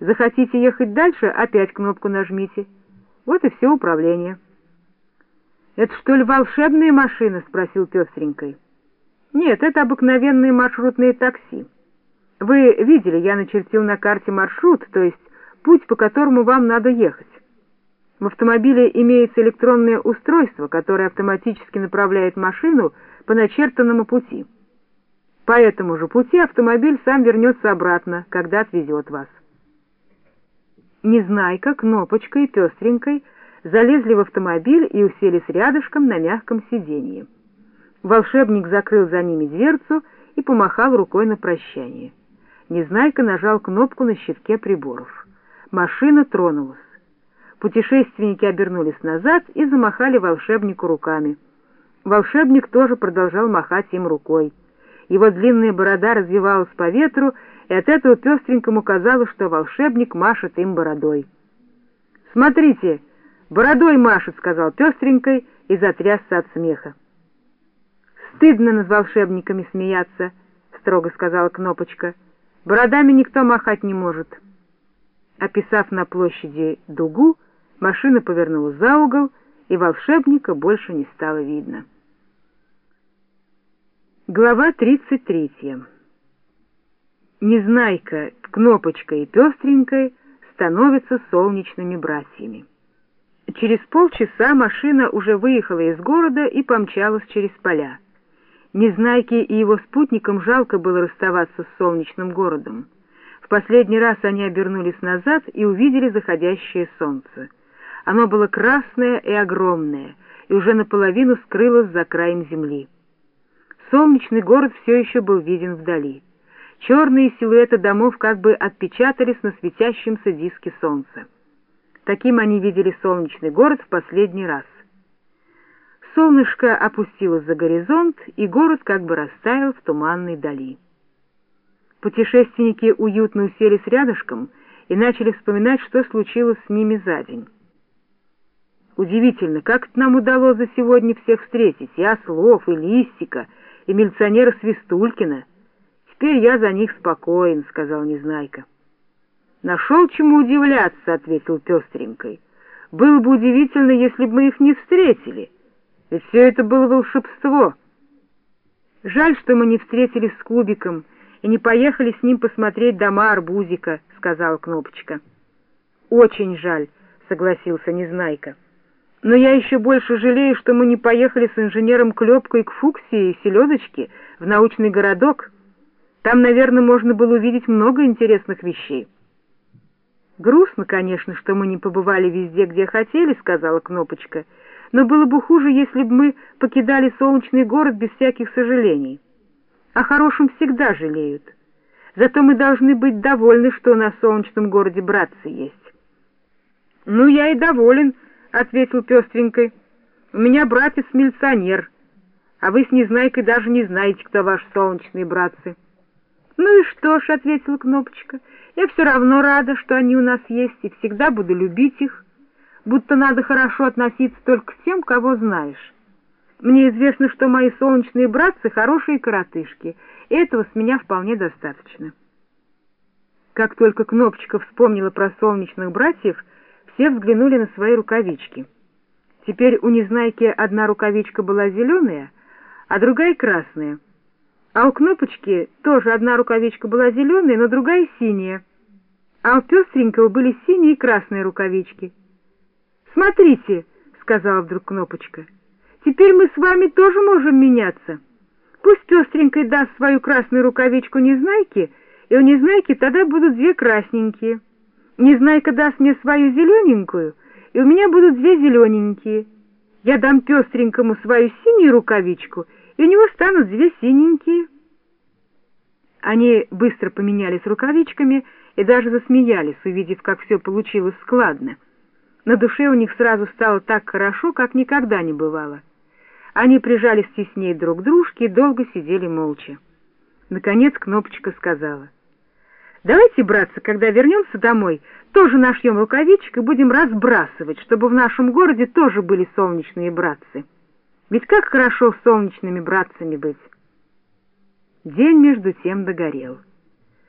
Захотите ехать дальше, опять кнопку нажмите. Вот и все управление. «Это что ли волшебные машины?» — спросил пестренькой. «Нет, это обыкновенные маршрутные такси. Вы видели, я начертил на карте маршрут, то есть путь, по которому вам надо ехать. В автомобиле имеется электронное устройство, которое автоматически направляет машину по начертанному пути. По этому же пути автомобиль сам вернется обратно, когда отвезет вас. Незнайка, Кнопочка и Пестренькой залезли в автомобиль и уселись рядышком на мягком сиденье. Волшебник закрыл за ними дверцу и помахал рукой на прощание. Незнайка нажал кнопку на щитке приборов. Машина тронулась. Путешественники обернулись назад и замахали волшебнику руками. Волшебник тоже продолжал махать им рукой. Его длинная борода развивалась по ветру, и от этого пестренькому казалось, что волшебник машет им бородой. «Смотрите, бородой машет», — сказал пестренькой и затрясся от смеха. «Стыдно над волшебниками смеяться», — строго сказала Кнопочка. «Бородами никто махать не может». Описав на площади дугу, машина повернула за угол, и волшебника больше не стало видно. Глава 33. Незнайка, Кнопочка и Пестренькой становятся солнечными братьями. Через полчаса машина уже выехала из города и помчалась через поля. Незнайке и его спутникам жалко было расставаться с солнечным городом. В последний раз они обернулись назад и увидели заходящее солнце. Оно было красное и огромное, и уже наполовину скрылось за краем земли. Солнечный город все еще был виден вдали. Черные силуэты домов как бы отпечатались на светящемся диске солнца. Таким они видели солнечный город в последний раз. Солнышко опустилось за горизонт, и город как бы растаял в туманной дали. Путешественники уютно уселись рядышком и начали вспоминать, что случилось с ними за день. Удивительно, как нам удалось за сегодня всех встретить, и Ослов, и Листика, и милиционера Свистулькина. Теперь я за них спокоен, — сказал Незнайка. Нашел чему удивляться, — ответил пестренькой. Было бы удивительно, если бы мы их не встретили, ведь все это было волшебство. Жаль, что мы не встретились с Кубиком и не поехали с ним посмотреть дома Арбузика, — сказала Кнопочка. Очень жаль, — согласился Незнайка. Но я еще больше жалею, что мы не поехали с инженером Клепкой к Фуксии и Селедочке в научный городок. Там, наверное, можно было увидеть много интересных вещей. «Грустно, конечно, что мы не побывали везде, где хотели», — сказала Кнопочка, «но было бы хуже, если бы мы покидали солнечный город без всяких сожалений. О хорошем всегда жалеют. Зато мы должны быть довольны, что на солнечном городе братцы есть». «Ну, я и доволен», —— ответил пестренькой. «У меня братец-милиционер, а вы с Незнайкой даже не знаете, кто ваши солнечные братцы». «Ну и что ж», — ответила Кнопочка, — «я все равно рада, что они у нас есть, и всегда буду любить их, будто надо хорошо относиться только к тем, кого знаешь. Мне известно, что мои солнечные братцы — хорошие коротышки, и этого с меня вполне достаточно». Как только Кнопочка вспомнила про солнечных братьев, все взглянули на свои рукавички. Теперь у Незнайки одна рукавичка была зеленая, а другая красная. А у Кнопочки тоже одна рукавичка была зеленая, но другая синяя. А у Пестренького были синие и красные рукавички. «Смотрите», — сказала вдруг Кнопочка, — «теперь мы с вами тоже можем меняться. Пусть Пестренькой даст свою красную рукавичку Незнайке, и у Незнайки тогда будут две красненькие». Незнайка даст мне свою зелененькую, и у меня будут две зелененькие. Я дам пестренькому свою синюю рукавичку, и у него станут две синенькие. Они быстро поменялись рукавичками и даже засмеялись, увидев, как все получилось складно. На душе у них сразу стало так хорошо, как никогда не бывало. Они прижались теснее друг к дружке и долго сидели молча. Наконец Кнопочка сказала. Давайте, братцы, когда вернемся домой, тоже нашьем рукавичек и будем разбрасывать, чтобы в нашем городе тоже были солнечные братцы. Ведь как хорошо солнечными братцами быть. День между тем догорел.